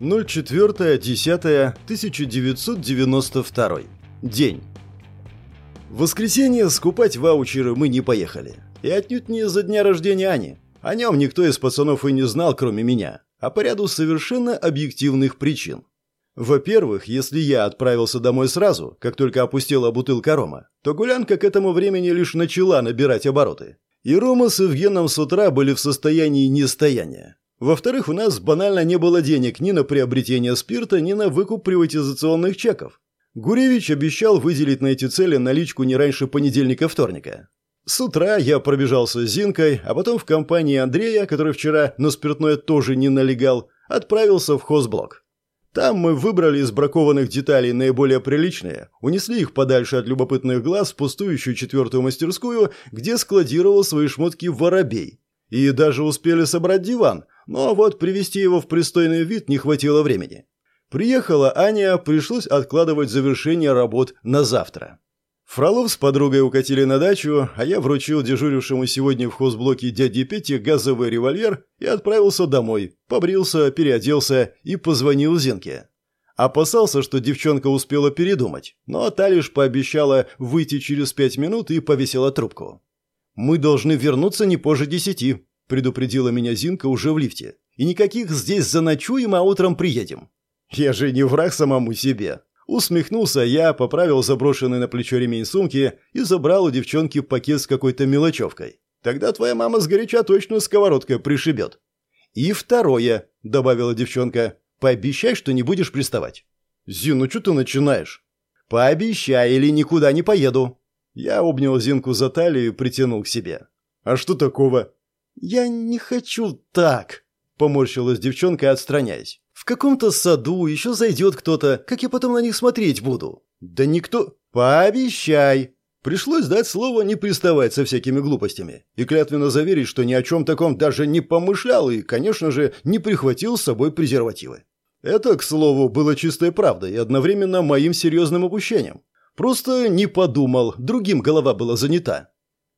04.10.1992. День. В воскресенье скупать ваучеры мы не поехали. И отнюдь не из-за дня рождения Ани. О нем никто из пацанов и не знал, кроме меня. А по ряду совершенно объективных причин. Во-первых, если я отправился домой сразу, как только опустила бутылка рома, то гулянка к этому времени лишь начала набирать обороты. И Рома с Евгеном с утра были в состоянии нестояния. Во-вторых, у нас банально не было денег ни на приобретение спирта, ни на выкуп приватизационных чеков. Гуревич обещал выделить на эти цели наличку не раньше понедельника-вторника. С утра я пробежался с Зинкой, а потом в компании Андрея, который вчера на спиртное тоже не налегал, отправился в хозблок. Там мы выбрали из бракованных деталей наиболее приличные, унесли их подальше от любопытных глаз в пустующую четвертую мастерскую, где складировал свои шмотки воробей. И даже успели собрать диван, но вот привести его в пристойный вид не хватило времени. Приехала Аня, пришлось откладывать завершение работ на завтра. Фролов с подругой укатили на дачу, а я вручил дежурившему сегодня в хозблоке дяде Пете газовый револьвер и отправился домой, побрился, переоделся и позвонил Зенке. Опасался, что девчонка успела передумать, но та лишь пообещала выйти через пять минут и повесила трубку. «Мы должны вернуться не позже десяти», предупредила меня Зинка уже в лифте. «И никаких здесь заночуем, а утром приедем». «Я же не враг самому себе». Усмехнулся я, поправил заброшенный на плечо ремень сумки и забрал у девчонки пакет с какой-то мелочевкой. «Тогда твоя мама сгоряча точно сковородкой пришибет». «И второе», — добавила девчонка, — «пообещай, что не будешь приставать». «Зин, ну что ты начинаешь?» «Пообещай, или никуда не поеду». Я обнял Зинку за талию и притянул к себе. «А что такого?» «Я не хочу так», — поморщилась девчонка, отстраняясь. «В каком-то саду еще зайдет кто-то, как я потом на них смотреть буду?» «Да никто...» «Пообещай!» Пришлось дать слово не приставать со всякими глупостями и клятвенно заверить, что ни о чем таком даже не помышлял и, конечно же, не прихватил с собой презервативы. Это, к слову, было чистой правдой и одновременно моим серьезным упущением. Просто не подумал, другим голова была занята.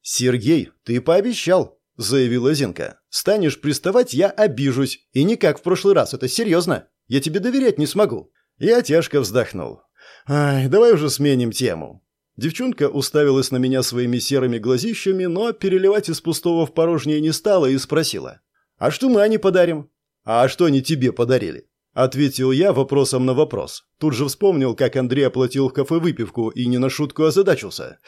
«Сергей, ты пообещал», – заявила Зинка. «Станешь приставать, я обижусь. И не как в прошлый раз, это серьезно. Я тебе доверять не смогу». Я тяжко вздохнул. «Ай, давай уже сменим тему». Девчонка уставилась на меня своими серыми глазищами, но переливать из пустого в порожнее не стала и спросила. «А что мы Ане подарим?» «А что они тебе подарили?» Ответил я вопросом на вопрос. Тут же вспомнил, как Андрей оплатил в кафе выпивку и не на шутку озадачился.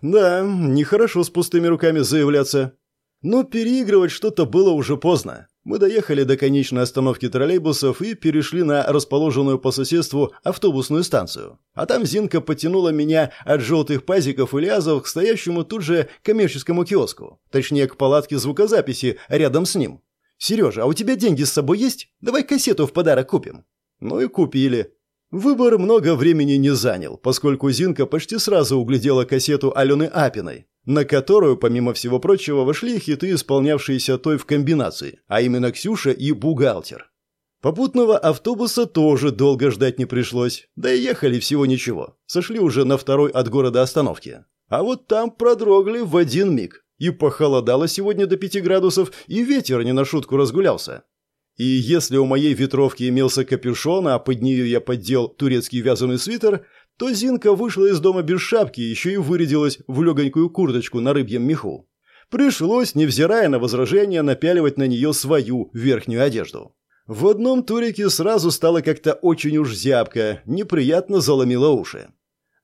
«Да, нехорошо с пустыми руками заявляться». Но переигрывать что-то было уже поздно. Мы доехали до конечной остановки троллейбусов и перешли на расположенную по соседству автобусную станцию. А там Зинка потянула меня от желтых пазиков и лязов к стоящему тут же коммерческому киоску. Точнее, к палатке звукозаписи рядом с ним. «Сережа, а у тебя деньги с собой есть? Давай кассету в подарок купим». Ну и купили. Выбор много времени не занял, поскольку Зинка почти сразу углядела кассету Алены Апиной, на которую, помимо всего прочего, вошли хиты, исполнявшиеся той в комбинации, а именно «Ксюша» и «Бухгалтер». Попутного автобуса тоже долго ждать не пришлось, да и ехали всего ничего. Сошли уже на второй от города остановке. А вот там продрогли в один миг. И похолодало сегодня до пяти градусов, и ветер не на шутку разгулялся. И если у моей ветровки имелся капюшон, а под нее я поддел турецкий вязаный свитер, то Зинка вышла из дома без шапки, еще и вырядилась в легонькую курточку на рыбьем меху. Пришлось, невзирая на возражения, напяливать на нее свою верхнюю одежду. В одном турике сразу стало как-то очень уж зябко, неприятно заломило уши.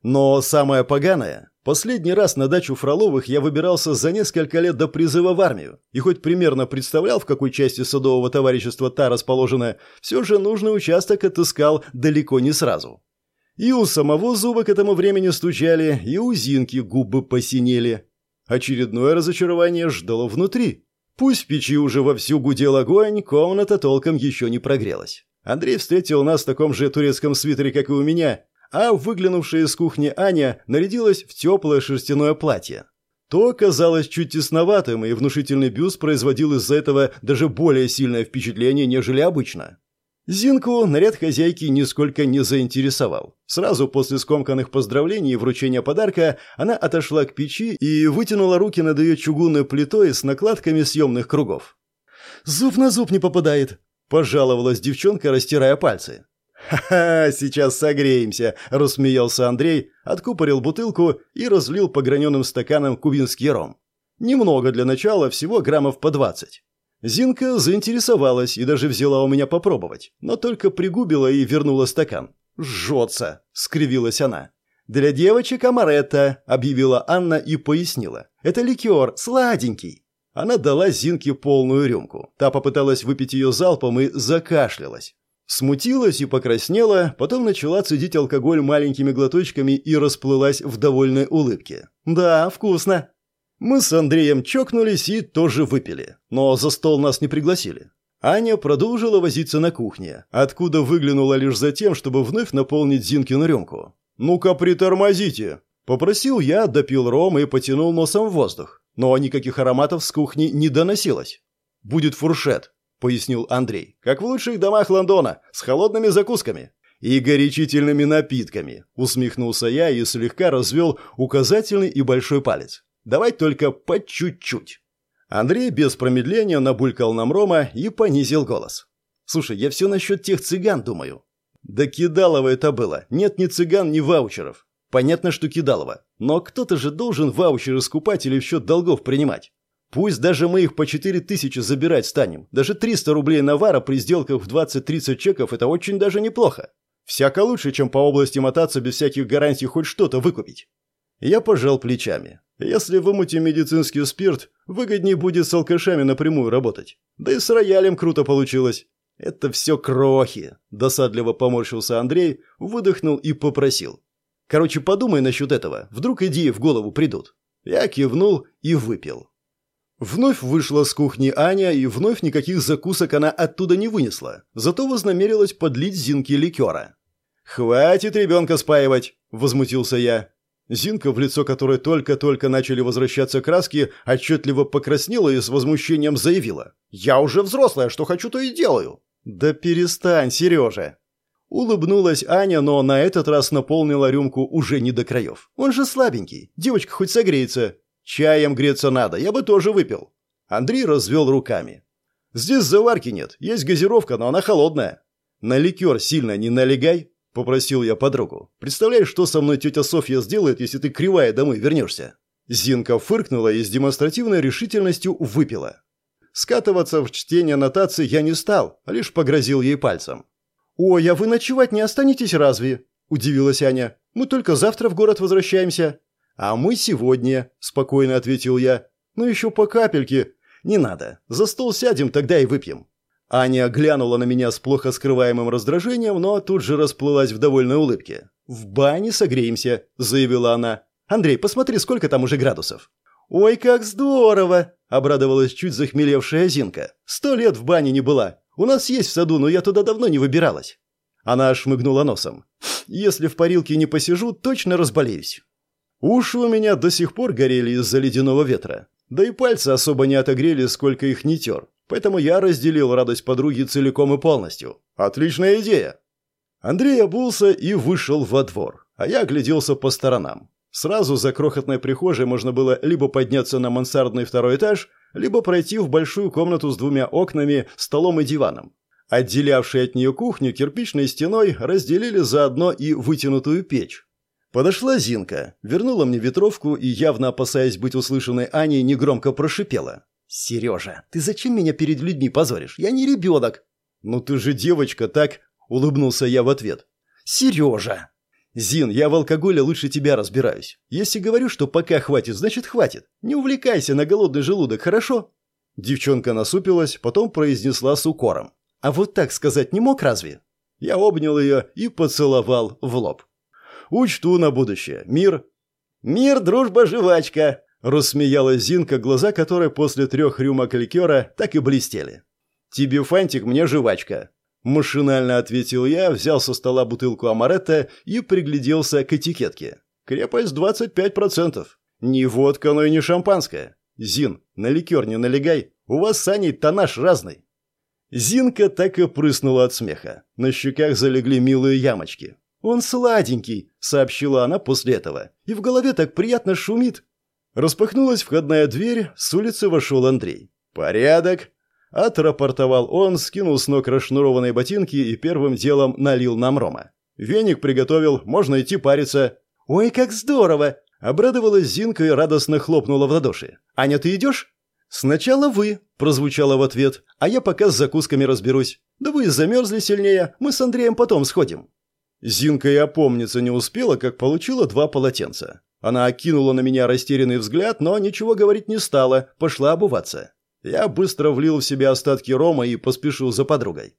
Но самое поганое, последний раз на дачу Фроловых я выбирался за несколько лет до призыва в армию, и хоть примерно представлял, в какой части садового товарищества та расположена, все же нужный участок отыскал далеко не сразу. И у самого зуба к этому времени стучали, и у Зинки губы посинели. Очередное разочарование ждало внутри. Пусть в печи уже вовсю гудел огонь, комната толком еще не прогрелась. Андрей встретил нас в таком же турецком свитере, как и у меня, а выглянувшая из кухни Аня нарядилась в теплое шерстяное платье. То казалось чуть тесноватым, и внушительный бюст производил из-за этого даже более сильное впечатление, нежели обычно. Зинку наряд хозяйки нисколько не заинтересовал. Сразу после скомканных поздравлений и вручения подарка она отошла к печи и вытянула руки над ее чугунной плитой с накладками съемных кругов. «Зуб на зуб не попадает», – Пожаловалась девчонка, растирая пальцы. «Ха-ха, сейчас согреемся», – рассмеялся Андрей, откупорил бутылку и разлил по граненым стаканам кубинский ром. Немного для начала, всего граммов по двадцать. Зинка заинтересовалась и даже взяла у меня попробовать, но только пригубила и вернула стакан. «Жжется!» – скривилась она. «Для девочек амаретто», – объявила Анна и пояснила. «Это ликер, сладенький». Она дала Зинке полную рюмку. Та попыталась выпить ее залпом и закашлялась. Смутилась и покраснела, потом начала цедить алкоголь маленькими глоточками и расплылась в довольной улыбке. «Да, вкусно». Мы с Андреем чокнулись и тоже выпили, но за стол нас не пригласили. Аня продолжила возиться на кухне, откуда выглянула лишь за тем, чтобы вновь наполнить Зинкину рюмку. «Ну-ка, притормозите!» Попросил я, допил ром и потянул носом в воздух. Но никаких ароматов с кухни не доносилось. «Будет фуршет», — пояснил Андрей. «Как в лучших домах Лондона, с холодными закусками». «И горячительными напитками», — усмехнулся я и слегка развел указательный и большой палец. «Давай только по чуть-чуть». Андрей без промедления набулькал нам рома и понизил голос. «Слушай, я все насчет тех цыган думаю». «Да кидалово это было. Нет ни цыган, ни ваучеров. Понятно, что кидалово. Но кто-то же должен ваучеры скупать или в счет долгов принимать. Пусть даже мы их по 4 тысячи забирать станем. Даже 300 рублей навара при сделках в 20-30 чеков – это очень даже неплохо. Всяко лучше, чем по области мотаться без всяких гарантий хоть что-то выкупить. Я пожал плечами. Если вымутим медицинский спирт, выгоднее будет с алкашами напрямую работать. Да и с роялем круто получилось. Это все крохи. Досадливо поморщился Андрей, выдохнул и попросил. Короче, подумай насчет этого. Вдруг идеи в голову придут. Я кивнул и выпил. Вновь вышла с кухни Аня, и вновь никаких закусок она оттуда не вынесла. Зато вознамерилась подлить Зинке ликера. «Хватит ребенка спаивать!» – возмутился я. Зинка, в лицо которой только-только начали возвращаться краски, отчетливо покраснела и с возмущением заявила. «Я уже взрослая, что хочу, то и делаю!» «Да перестань, Сережа!» Улыбнулась Аня, но на этот раз наполнила рюмку уже не до краев. «Он же слабенький, девочка хоть согреется!» Чаем греться надо, я бы тоже выпил. Андрей развел руками. Здесь заварки нет, есть газировка, но она холодная. На ликер сильно не налегай, попросил я подругу. Представляешь, что со мной тетя Софья сделает, если ты кривая домой вернешься? Зинка фыркнула и с демонстративной решительностью выпила. Скатываться в чтение нотации я не стал, а лишь погрозил ей пальцем. «Ой, а вы ночевать не останетесь разве?» – удивилась Аня. «Мы только завтра в город возвращаемся». «А мы сегодня», – спокойно ответил я. «Ну еще по капельке». «Не надо. За стол сядем, тогда и выпьем». Аня глянула на меня с плохо скрываемым раздражением, но тут же расплылась в довольной улыбке. «В бане согреемся», – заявила она. «Андрей, посмотри, сколько там уже градусов». «Ой, как здорово!» – обрадовалась чуть захмелевшая Зинка. «Сто лет в бане не была. У нас есть в саду, но я туда давно не выбиралась». Она шмыгнула носом. «Если в парилке не посижу, точно разболеюсь». Уши у меня до сих пор горели из-за ледяного ветра. Да и пальцы особо не отогрели, сколько их не тер. Поэтому я разделил радость подруги целиком и полностью. Отличная идея. Андрей обулся и вышел во двор, а я огляделся по сторонам. Сразу за крохотной прихожей можно было либо подняться на мансардный второй этаж, либо пройти в большую комнату с двумя окнами, столом и диваном. Отделявшие от нее кухню кирпичной стеной разделили заодно и вытянутую печь. Подошла Зинка, вернула мне ветровку и, явно опасаясь быть услышанной Аней, негромко прошипела. «Сережа, ты зачем меня перед людьми позоришь? Я не ребенок!» «Ну ты же девочка, так?» – улыбнулся я в ответ. «Сережа!» «Зин, я в алкоголе лучше тебя разбираюсь. Если говорю, что пока хватит, значит хватит. Не увлекайся на голодный желудок, хорошо?» Девчонка насупилась, потом произнесла с укором. «А вот так сказать не мог разве?» Я обнял ее и поцеловал в лоб. Учту на будущее. Мир...» «Мир, дружба, жвачка!» – рассмеялась Зинка, глаза которой после трех рюмок ликера так и блестели. «Тебе фантик, мне жвачка!» Машинально ответил я, взял со стола бутылку амаретто и пригляделся к этикетке. Крепость 25%. Не водка, но и не шампанское. Зин, на ликер не налегай. У вас с Аней тонаж разный. Зинка так и прыснула от смеха. На щеках залегли милые ямочки. «Он сладенький», — сообщила она после этого. «И в голове так приятно шумит». Распахнулась входная дверь, с улицы вошел Андрей. «Порядок!» Отрапортовал он, скинул с ног расшнурованные ботинки и первым делом налил нам рома. Веник приготовил, можно идти париться. «Ой, как здорово!» Обрадовалась Зинка и радостно хлопнула в ладоши. «Аня, ты идешь?» «Сначала вы», – прозвучало в ответ, – «а я пока с закусками разберусь. Да вы замерзли сильнее, мы с Андреем потом сходим». Зинка и опомниться не успела, как получила два полотенца. Она окинула на меня растерянный взгляд, но ничего говорить не стала, пошла обуваться. Я быстро влил в себя остатки рома и поспешил за подругой.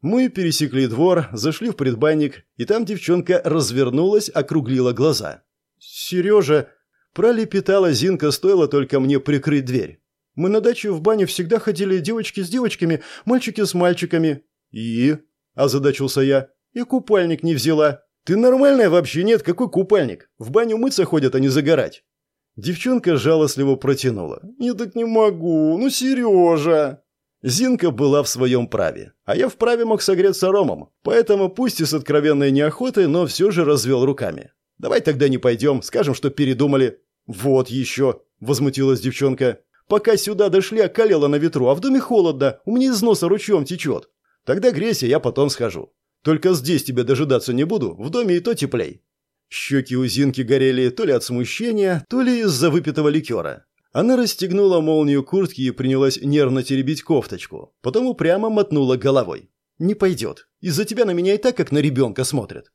Мы пересекли двор, зашли в предбанник, и там девчонка развернулась, округлила глаза. «Сережа!» – пролепетала Зинка, стоило только мне прикрыть дверь. «Мы на даче в бане всегда ходили девочки с девочками, мальчики с мальчиками». «И?» – озадачился я. «И купальник не взяла». «Ты нормальная вообще нет? Какой купальник? В баню мыться ходят, а не загорать». Девчонка жалостливо протянула. «Я так не могу. Ну, Сережа!» Зинка была в своем праве, а я вправе мог согреться ромом, поэтому пусть и с откровенной неохотой, но все же развел руками. «Давай тогда не пойдем, скажем, что передумали». «Вот еще!» – возмутилась девчонка. «Пока сюда дошли, околело на ветру, а в доме холодно, у меня из носа ручьем течет. Тогда грейся, я потом схожу. Только здесь тебя дожидаться не буду, в доме и то теплей». Щеки у Зинки горели то ли от смущения, то ли из-за выпитого ликера. Она расстегнула молнию куртки и принялась нервно теребить кофточку. Потом упрямо мотнула головой. «Не пойдет. Из-за тебя на меня и так, как на ребенка смотрят».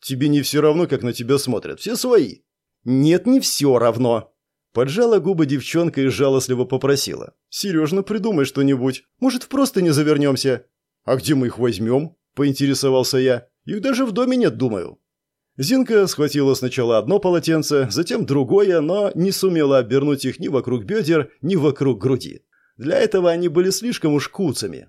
«Тебе не все равно, как на тебя смотрят. Все свои». «Нет, не все равно». Поджала губы девчонка и жалостливо попросила. «Сережно, придумай что-нибудь. Может, просто не завернемся?» «А где мы их возьмем?» – поинтересовался я. «Их даже в доме нет, думаю». Зинка схватила сначала одно полотенце, затем другое, но не сумела обернуть их ни вокруг бедер, ни вокруг груди. Для этого они были слишком уж куцами.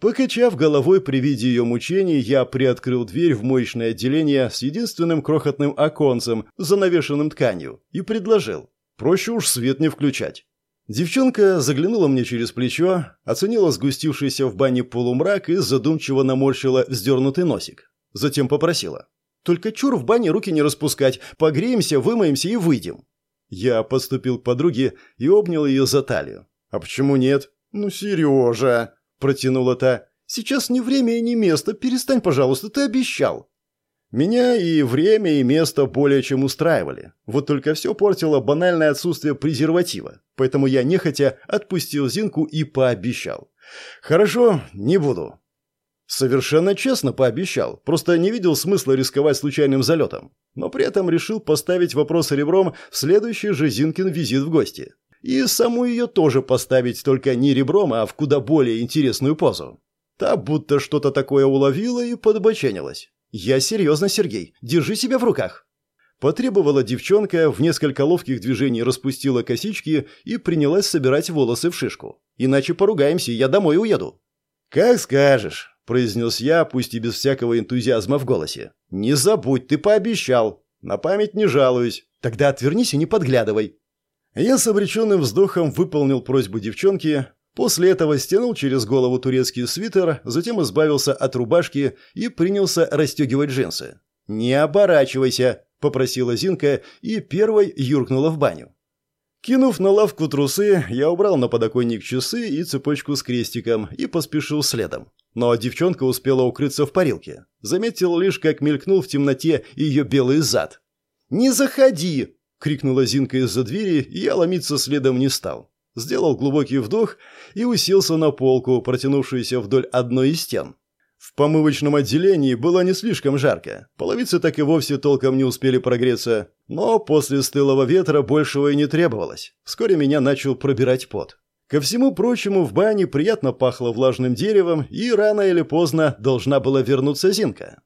Покачав головой при виде ее мучений, я приоткрыл дверь в моечное отделение с единственным крохотным оконцем, занавешенным тканью, и предложил. Проще уж свет не включать. Девчонка заглянула мне через плечо, оценила сгустившийся в бане полумрак и задумчиво наморщила вздернутый носик. Затем попросила. Только чур в бане руки не распускать. Погреемся, вымоемся и выйдем». Я подступил к подруге и обнял ее за талию. «А почему нет?» «Ну, Сережа!» – протянула та. «Сейчас не время и не место. Перестань, пожалуйста, ты обещал». Меня и время, и место более чем устраивали. Вот только все портило банальное отсутствие презерватива. Поэтому я нехотя отпустил Зинку и пообещал. «Хорошо, не буду. Совершенно честно пообещал, просто не видел смысла рисковать случайным залетом. Но при этом решил поставить вопрос ребром в следующий же Зинкин визит в гости. И саму ее тоже поставить, только не ребром, а в куда более интересную позу. Та будто что-то такое уловила и подбоченилась. «Я серьезно, Сергей, держи себя в руках». Потребовала девчонка, в несколько ловких движений распустила косички и принялась собирать волосы в шишку. «Иначе поругаемся, я домой уеду». «Как скажешь» произнес я, пусть и без всякого энтузиазма в голосе. «Не забудь, ты пообещал. На память не жалуюсь. Тогда отвернись и не подглядывай». Я с обреченным вздохом выполнил просьбу девчонки, после этого стянул через голову турецкий свитер, затем избавился от рубашки и принялся расстегивать джинсы. «Не оборачивайся», – попросила Зинка и первой юркнула в баню. Кинув на лавку трусы, я убрал на подоконник часы и цепочку с крестиком и поспешил следом. Но девчонка успела укрыться в парилке. Заметил лишь, как мелькнул в темноте ее белый зад. «Не заходи!» — крикнула Зинка из-за двери, и я ломиться следом не стал. Сделал глубокий вдох и уселся на полку, протянувшуюся вдоль одной из стен. В помывочном отделении было не слишком жарко. Половицы так и вовсе толком не успели прогреться. Но после стылого ветра большего и не требовалось. Вскоре меня начал пробирать пот. Ко всему прочему, в бане приятно пахло влажным деревом, и рано или поздно должна была вернуться Зинка.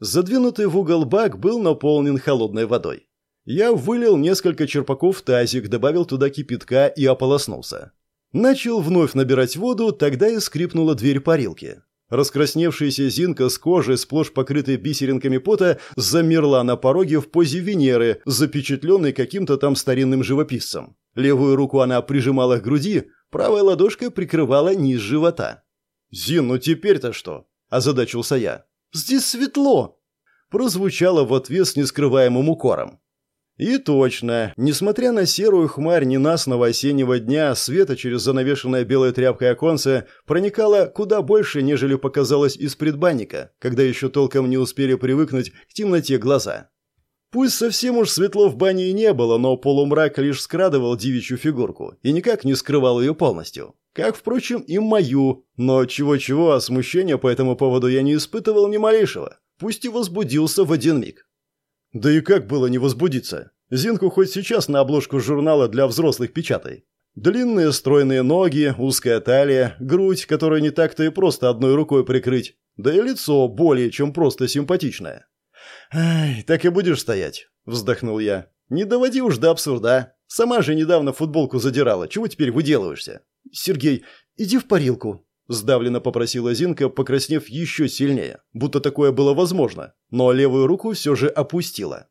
Задвинутый в угол бак был наполнен холодной водой. Я вылил несколько черпаков в тазик, добавил туда кипятка и ополоснулся. Начал вновь набирать воду, тогда и скрипнула дверь парилки. Раскрасневшаяся Зинка с кожей, сплошь покрытой бисеринками пота, замерла на пороге в позе Венеры, запечатленной каким-то там старинным живописцем. Левую руку она прижимала к груди, правая ладошка прикрывала низ живота. «Зин, ну теперь-то что?» – озадачился я. «Здесь светло!» – прозвучало в ответ с нескрываемым укором. И точно, несмотря на серую хмарь ненастного осеннего дня, света через занавешенное белой тряпкой оконце проникало куда больше, нежели показалось из предбанника, когда еще толком не успели привыкнуть к темноте глаза. Пусть совсем уж светло в бане и не было, но полумрак лишь скрадывал девичью фигурку и никак не скрывал ее полностью. Как, впрочем, и мою, но чего-чего, а смущения по этому поводу я не испытывал ни малейшего, пусть и возбудился в один миг. Да и как было не возбудиться? Зинку хоть сейчас на обложку журнала для взрослых печатай. Длинные стройные ноги, узкая талия, грудь, которую не так-то и просто одной рукой прикрыть, да и лицо более чем просто симпатичное. «Ай, так и будешь стоять», — вздохнул я. «Не доводи уж до абсурда. Сама же недавно футболку задирала. Чего теперь выделываешься?» «Сергей, иди в парилку», — сдавленно попросила Зинка, покраснев еще сильнее, будто такое было возможно, но левую руку все же опустила.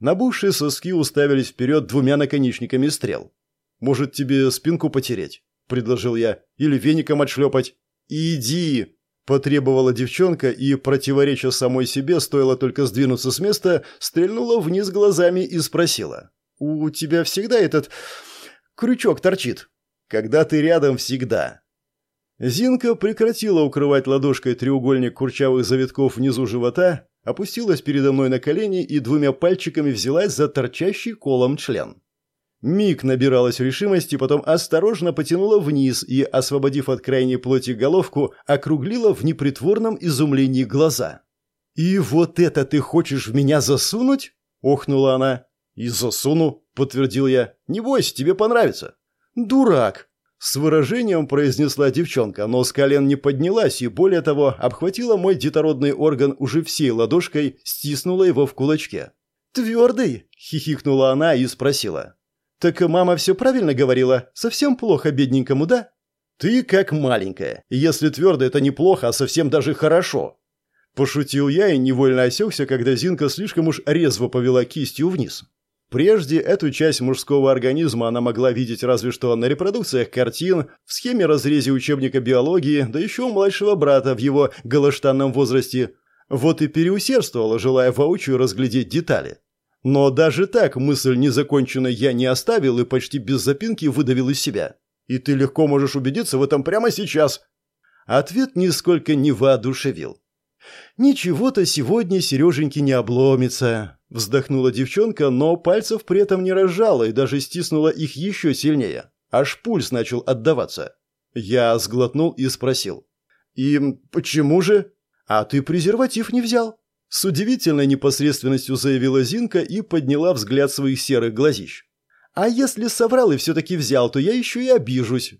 Набухшие соски уставились вперед двумя наконечниками стрел. «Может, тебе спинку потереть?» — предложил я. «Или веником отшлепать?» «Иди!» Потребовала девчонка и, противореча самой себе, стоило только сдвинуться с места, стрельнула вниз глазами и спросила. «У тебя всегда этот... крючок торчит?» «Когда ты рядом, всегда». Зинка прекратила укрывать ладошкой треугольник курчавых завитков внизу живота, опустилась передо мной на колени и двумя пальчиками взялась за торчащий колом член. Миг набиралась решимости, потом осторожно потянула вниз и, освободив от крайней плоти головку, округлила в непритворном изумлении глаза. «И вот это ты хочешь в меня засунуть?» – охнула она. «И засуну», – подтвердил я. «Не бойся, тебе понравится». «Дурак!» – с выражением произнесла девчонка, но с колен не поднялась и, более того, обхватила мой детородный орган уже всей ладошкой, стиснула его в кулачке. «Твердый?» – хихикнула она и спросила. «Так мама все правильно говорила? Совсем плохо бедненькому, да?» «Ты как маленькая. Если твердо, это неплохо, а совсем даже хорошо». Пошутил я и невольно осекся, когда Зинка слишком уж резво повела кистью вниз. Прежде эту часть мужского организма она могла видеть разве что на репродукциях картин, в схеме разрезе учебника биологии, да еще у младшего брата в его голоштанном возрасте. Вот и переусердствовала, желая воочию разглядеть детали. Но даже так мысль незаконченной я не оставил и почти без запинки выдавил из себя. И ты легко можешь убедиться в этом прямо сейчас. Ответ нисколько не воодушевил. «Ничего-то сегодня Сереженьки не обломится», — вздохнула девчонка, но пальцев при этом не разжала и даже стиснула их еще сильнее. Аж пульс начал отдаваться. Я сглотнул и спросил. «И почему же?» «А ты презерватив не взял?» С удивительной непосредственностью заявила Зинка и подняла взгляд своих серых глазищ. «А если соврал и все-таки взял, то я еще и обижусь».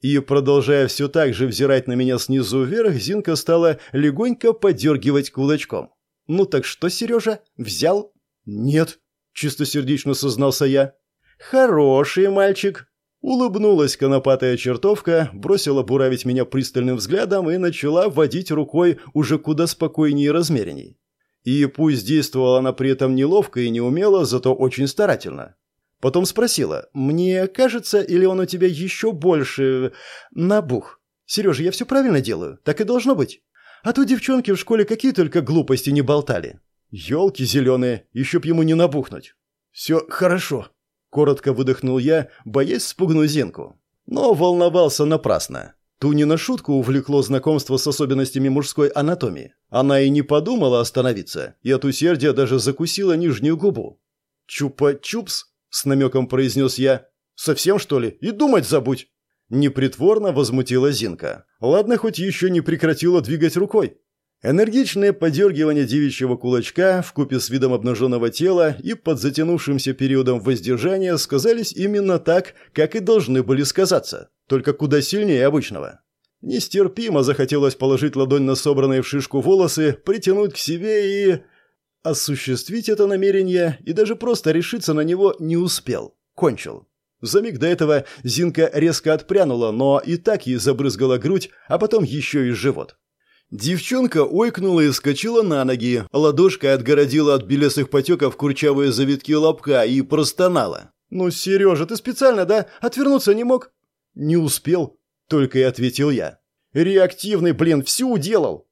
И, продолжая все так же взирать на меня снизу вверх, Зинка стала легонько подергивать кулачком. «Ну так что, Сережа, взял?» «Нет», — чистосердечно сознался я. «Хороший мальчик», Улыбнулась конопатая чертовка, бросила буравить меня пристальным взглядом и начала водить рукой уже куда спокойнее и размеренней. И пусть действовала она при этом неловко и неумело, зато очень старательно. Потом спросила, «Мне кажется, или он у тебя еще больше набух? Сережа, я все правильно делаю? Так и должно быть. А то девчонки в школе какие только глупости не болтали. Елки зеленые, еще б ему не набухнуть». «Все хорошо», — коротко выдохнул я, боясь спугнуть Зенку. Но волновался напрасно. Ту не на шутку увлекло знакомство с особенностями мужской анатомии. Она и не подумала остановиться, и от усердия даже закусила нижнюю губу. «Чупа-чупс?» – с намеком произнес я. «Совсем, что ли? И думать забудь!» Непритворно возмутила Зинка. Ладно, хоть еще не прекратила двигать рукой. Энергичное подергивание девичьего кулачка в купе с видом обнаженного тела и под затянувшимся периодом воздержания сказались именно так, как и должны были сказаться только куда сильнее обычного. Нестерпимо захотелось положить ладонь на собранные в шишку волосы, притянуть к себе и... Осуществить это намерение и даже просто решиться на него не успел. Кончил. За миг до этого Зинка резко отпрянула, но и так ей забрызгала грудь, а потом еще и живот. Девчонка ойкнула и скочила на ноги, ладошкой отгородила от белесых потеков курчавые завитки лобка и простонала. «Ну, Сережа, ты специально, да? Отвернуться не мог?» «Не успел», — только и ответил я. «Реактивный, блин, всю уделал!»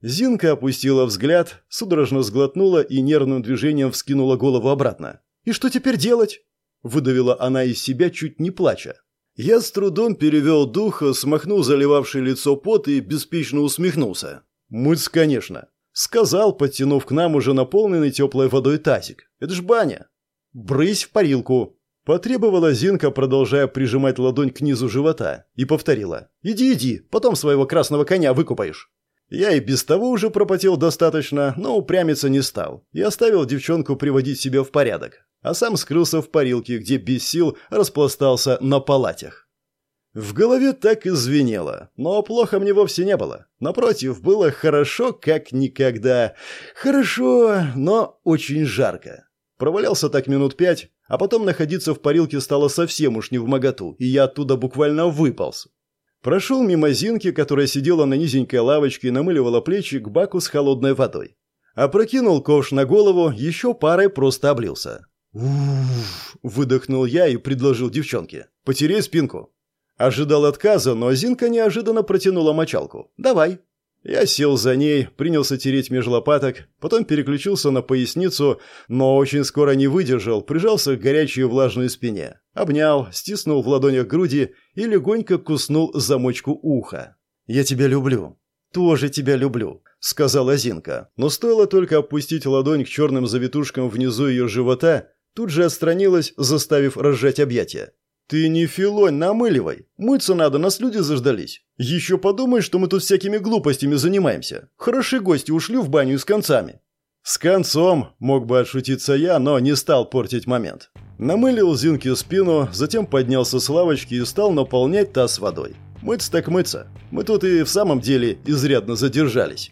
Зинка опустила взгляд, судорожно сглотнула и нервным движением вскинула голову обратно. И что теперь делать?» Выдавила она из себя, чуть не плача. Я с трудом перевел дух, смахнул заливавший лицо пот и беспечно усмехнулся. «Мыться, конечно». Сказал, подтянув к нам уже наполненный теплой водой тазик. «Это ж баня». «Брысь в парилку», – потребовала Зинка, продолжая прижимать ладонь к низу живота, и повторила. «Иди, иди, потом своего красного коня выкупаешь». Я и без того уже пропотел достаточно, но упрямиться не стал и оставил девчонку приводить себя в порядок, а сам скрылся в парилке, где без сил распластался на палатях. В голове так и звенело, но плохо мне вовсе не было. Напротив, было хорошо, как никогда. Хорошо, но очень жарко. Провалялся так минут пять, а потом находиться в парилке стало совсем уж не в моготу, и я оттуда буквально выполз. Прошел мимо Зинки, которая сидела на низенькой лавочке и намыливала плечи к баку с холодной водой. Опрокинул ковш на голову, еще парой просто облился. «Уф!» – выдохнул я и предложил девчонке. «Потерей спинку». Ожидал отказа, но Зинка неожиданно протянула мочалку. «Давай». Я сел за ней, принялся тереть меж лопаток, потом переключился на поясницу, но очень скоро не выдержал, прижался к горячей влажной спине. Обнял, стиснул в ладонях груди и легонько куснул замочку уха. «Я тебя люблю». «Тоже тебя люблю», — сказала Зинка. Но стоило только опустить ладонь к черным завитушкам внизу ее живота, тут же отстранилась, заставив разжать объятия. «Ты не филонь, намыливай. Мыться надо, нас люди заждались. Еще подумай, что мы тут всякими глупостями занимаемся. Хороши гости ушли в баню с концами». «С концом», — мог бы отшутиться я, но не стал портить момент. Намылил Зинке спину, затем поднялся с лавочки и стал наполнять таз водой. Мыться так мыться. Мы тут и в самом деле изрядно задержались.